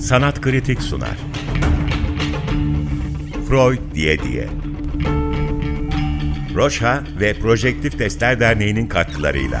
Sanat Kritik sunar. Freud diye diye. Roşha ve Projektif Testler Derneği'nin katkılarıyla.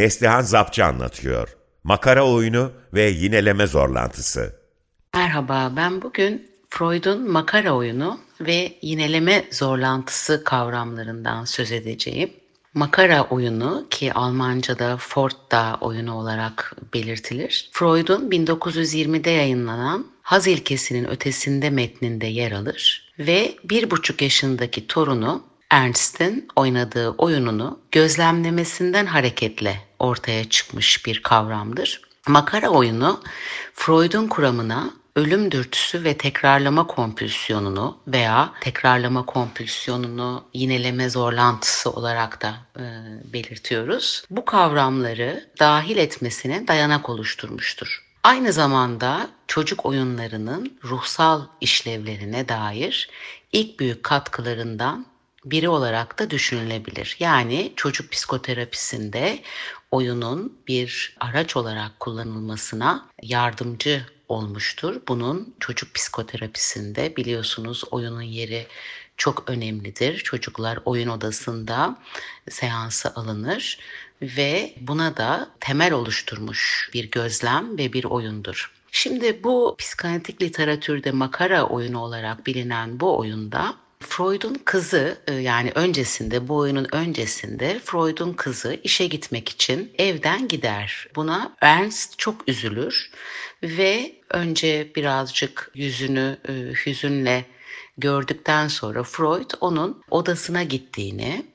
Neslihan Zapçı anlatıyor. Makara oyunu ve yineleme zorlantısı. Merhaba, ben bugün Freud'un makara oyunu ve yineleme zorlantısı kavramlarından söz edeceğim. Makara oyunu ki Almanca'da Fortda oyunu olarak belirtilir. Freud'un 1920'de yayınlanan Haz ilkesinin ötesinde metninde yer alır ve bir buçuk yaşındaki torunu Ernst'in oynadığı oyununu gözlemlemesinden hareketle ortaya çıkmış bir kavramdır. Makara oyunu Freud'un kuramına ölüm dürtüsü ve tekrarlama kompülsiyonunu veya tekrarlama kompülsiyonunu yineleme zorlantısı olarak da e, belirtiyoruz. Bu kavramları dahil etmesine dayanak oluşturmuştur. Aynı zamanda çocuk oyunlarının ruhsal işlevlerine dair ilk büyük katkılarından biri olarak da düşünülebilir. Yani çocuk psikoterapisinde oyunun bir araç olarak kullanılmasına yardımcı olmuştur. Bunun çocuk psikoterapisinde biliyorsunuz oyunun yeri çok önemlidir. Çocuklar oyun odasında seansa alınır ve buna da temel oluşturmuş bir gözlem ve bir oyundur. Şimdi bu psikanalitik literatürde makara oyunu olarak bilinen bu oyunda Freud'un kızı e, yani öncesinde bu oyunun öncesinde Freud'un kızı işe gitmek için evden gider. Buna Ernst çok üzülür ve önce birazcık yüzünü e, hüzünle gördükten sonra Freud onun odasına gittiğini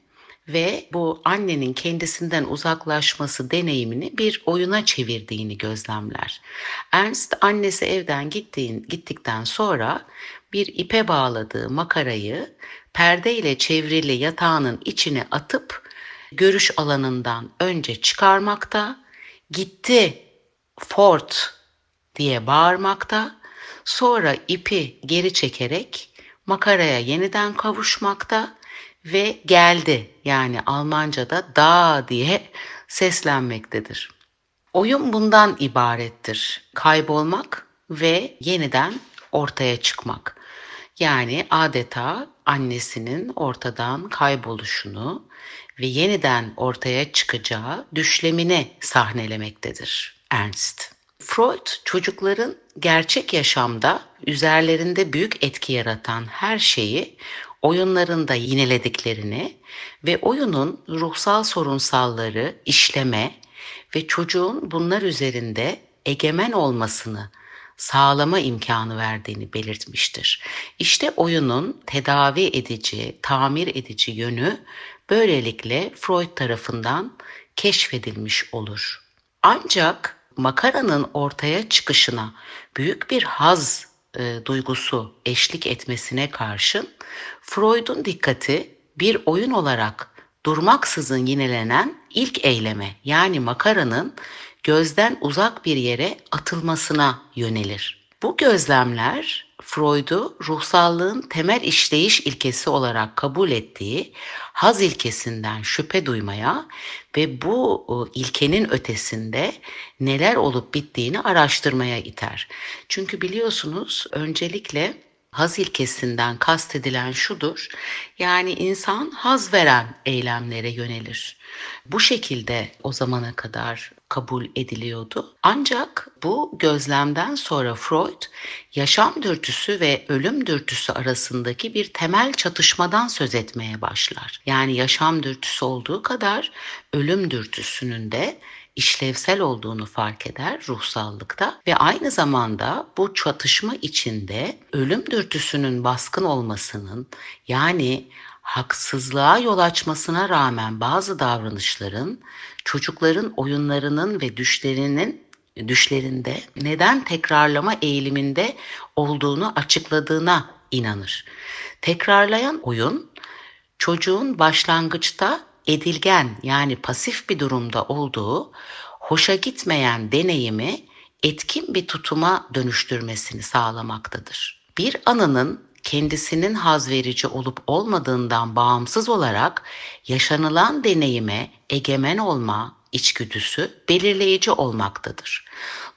ve bu annenin kendisinden uzaklaşması deneyimini bir oyuna çevirdiğini gözlemler. Ernst annesi evden gittiğin, gittikten sonra bir ipe bağladığı makarayı perde ile çevrili yatağının içine atıp görüş alanından önce çıkarmakta, gitti Fort diye bağırmakta, sonra ipi geri çekerek makaraya yeniden kavuşmakta ve geldi yani Almanca'da da diye seslenmektedir. Oyun bundan ibarettir. Kaybolmak ve yeniden ortaya çıkmak. Yani adeta annesinin ortadan kayboluşunu ve yeniden ortaya çıkacağı düşlemini sahnelemektedir Ernst. Freud çocukların gerçek yaşamda üzerlerinde büyük etki yaratan her şeyi oyunlarında yinelediklerini ve oyunun ruhsal sorunsalları işleme ve çocuğun bunlar üzerinde egemen olmasını sağlama imkanı verdiğini belirtmiştir. İşte oyunun tedavi edici, tamir edici yönü böylelikle Freud tarafından keşfedilmiş olur. Ancak makaranın ortaya çıkışına büyük bir haz e, duygusu eşlik etmesine karşın Freud'un dikkati bir oyun olarak durmaksızın yinelenen ilk eyleme yani makaranın gözden uzak bir yere atılmasına yönelir. Bu gözlemler Freud'u ruhsallığın temel işleyiş ilkesi olarak kabul ettiği haz ilkesinden şüphe duymaya ve bu e, ilkenin ötesinde neler olup bittiğini araştırmaya iter. Çünkü biliyorsunuz öncelikle Haz ilkesinden kastedilen şudur. Yani insan haz veren eylemlere yönelir. Bu şekilde o zamana kadar kabul ediliyordu. Ancak bu gözlemden sonra Freud yaşam dürtüsü ve ölüm dürtüsü arasındaki bir temel çatışmadan söz etmeye başlar. Yani yaşam dürtüsü olduğu kadar ölüm dürtüsünün de işlevsel olduğunu fark eder ruhsallıkta ve aynı zamanda bu çatışma içinde ölüm dürtüsünün baskın olmasının yani haksızlığa yol açmasına rağmen bazı davranışların çocukların oyunlarının ve düşlerinin düşlerinde neden tekrarlama eğiliminde olduğunu açıkladığına inanır. Tekrarlayan oyun çocuğun başlangıçta edilgen yani pasif bir durumda olduğu hoşa gitmeyen deneyimi etkin bir tutuma dönüştürmesini sağlamaktadır. Bir anının kendisinin haz verici olup olmadığından bağımsız olarak yaşanılan deneyime egemen olma içgüdüsü belirleyici olmaktadır.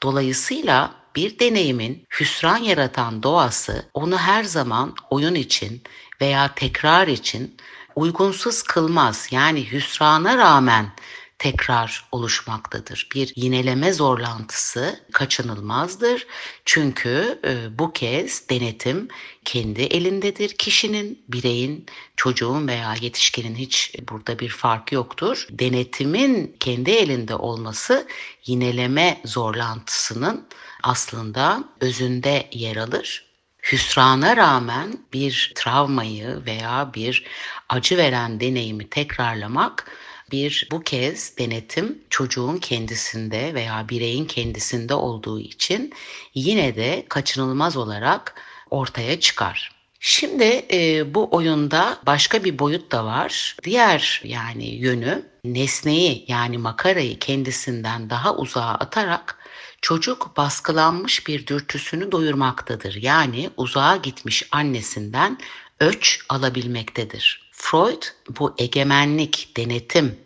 Dolayısıyla bir deneyimin hüsran yaratan doğası onu her zaman oyun için veya tekrar için uygunsuz kılmaz. Yani hüsrana rağmen tekrar oluşmaktadır. Bir yineleme zorlantısı kaçınılmazdır. Çünkü e, bu kez denetim kendi elindedir. Kişinin, bireyin, çocuğun veya yetişkinin hiç burada bir fark yoktur. Denetimin kendi elinde olması yineleme zorlantısının aslında özünde yer alır hüsrana rağmen bir travmayı veya bir acı veren deneyimi tekrarlamak bir bu kez denetim çocuğun kendisinde veya bireyin kendisinde olduğu için yine de kaçınılmaz olarak ortaya çıkar. Şimdi e, bu oyunda başka bir boyut da var. Diğer yani yönü nesneyi yani makarayı kendisinden daha uzağa atarak çocuk baskılanmış bir dürtüsünü doyurmaktadır. Yani uzağa gitmiş annesinden öç alabilmektedir. Freud bu egemenlik, denetim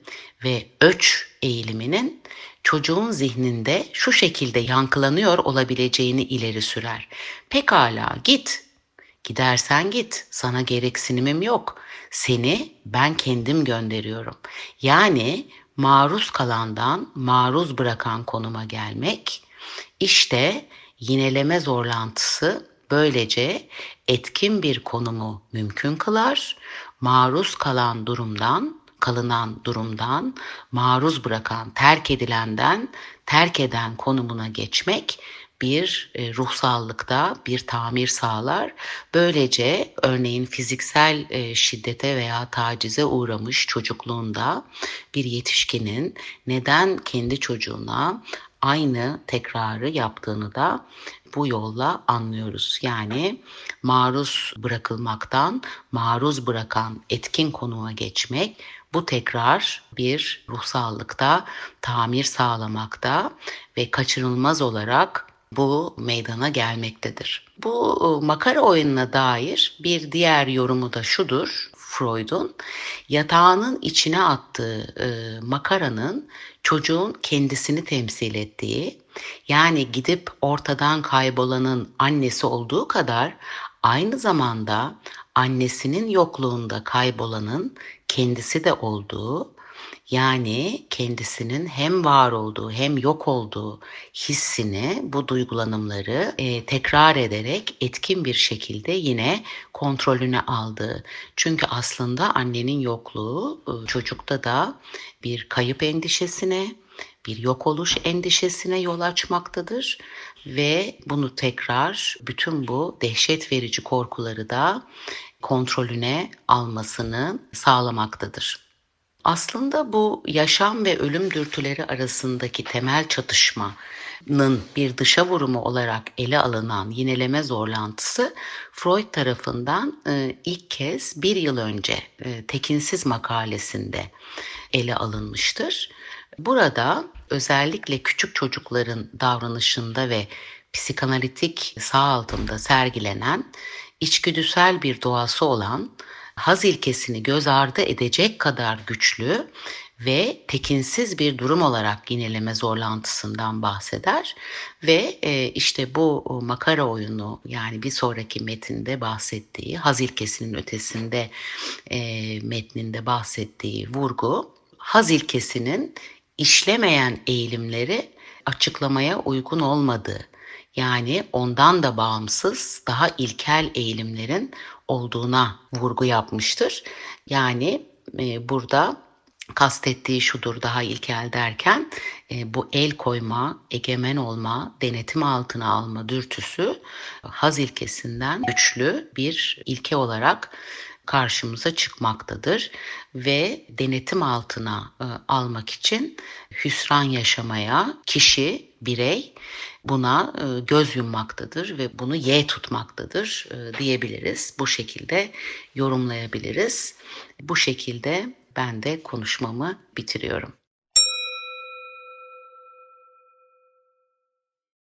ve öç eğiliminin çocuğun zihninde şu şekilde yankılanıyor olabileceğini ileri sürer. Pekala git. Gidersen git. Sana gereksinimim yok. Seni ben kendim gönderiyorum. Yani maruz kalandan maruz bırakan konuma gelmek işte yineleme zorlantısı böylece etkin bir konumu mümkün kılar. Maruz kalan durumdan, kalınan durumdan, maruz bırakan, terk edilenden, terk eden konumuna geçmek bir e, ruhsallıkta bir tamir sağlar. Böylece örneğin fiziksel e, şiddete veya tacize uğramış çocukluğunda bir yetişkinin neden kendi çocuğuna aynı tekrarı yaptığını da bu yolla anlıyoruz. Yani maruz bırakılmaktan maruz bırakan etkin konuma geçmek bu tekrar bir ruhsallıkta tamir sağlamakta ve kaçınılmaz olarak bu meydana gelmektedir. Bu e, makara oyununa dair bir diğer yorumu da şudur. Freud'un yatağının içine attığı e, makaranın çocuğun kendisini temsil ettiği, yani gidip ortadan kaybolanın annesi olduğu kadar aynı zamanda annesinin yokluğunda kaybolanın kendisi de olduğu yani kendisinin hem var olduğu hem yok olduğu hissini, bu duygulanımları e, tekrar ederek etkin bir şekilde yine kontrolüne aldığı. Çünkü aslında annenin yokluğu e, çocukta da bir kayıp endişesine, bir yok oluş endişesine yol açmaktadır ve bunu tekrar bütün bu dehşet verici korkuları da kontrolüne almasını sağlamaktadır. Aslında bu yaşam ve ölüm dürtüleri arasındaki temel çatışmanın bir dışa vurumu olarak ele alınan yineleme zorlantısı Freud tarafından e, ilk kez bir yıl önce e, tekinsiz makalesinde ele alınmıştır. Burada özellikle küçük çocukların davranışında ve psikanalitik sağ altında sergilenen içgüdüsel bir doğası olan haz ilkesini göz ardı edecek kadar güçlü ve tekinsiz bir durum olarak yineleme zorlantısından bahseder ve e, işte bu makara oyunu yani bir sonraki metinde bahsettiği haz ilkesinin ötesinde e, metninde bahsettiği vurgu haz ilkesinin işlemeyen eğilimleri açıklamaya uygun olmadığı yani ondan da bağımsız daha ilkel eğilimlerin olduğuna vurgu yapmıştır. Yani e, burada kastettiği şudur daha ilkel derken e, bu el koyma, egemen olma, denetim altına alma dürtüsü haz ilkesinden güçlü bir ilke olarak karşımıza çıkmaktadır ve denetim altına e, almak için hüsran yaşamaya kişi, birey buna e, göz yummaktadır ve bunu ye tutmaktadır e, diyebiliriz. Bu şekilde yorumlayabiliriz. Bu şekilde ben de konuşmamı bitiriyorum.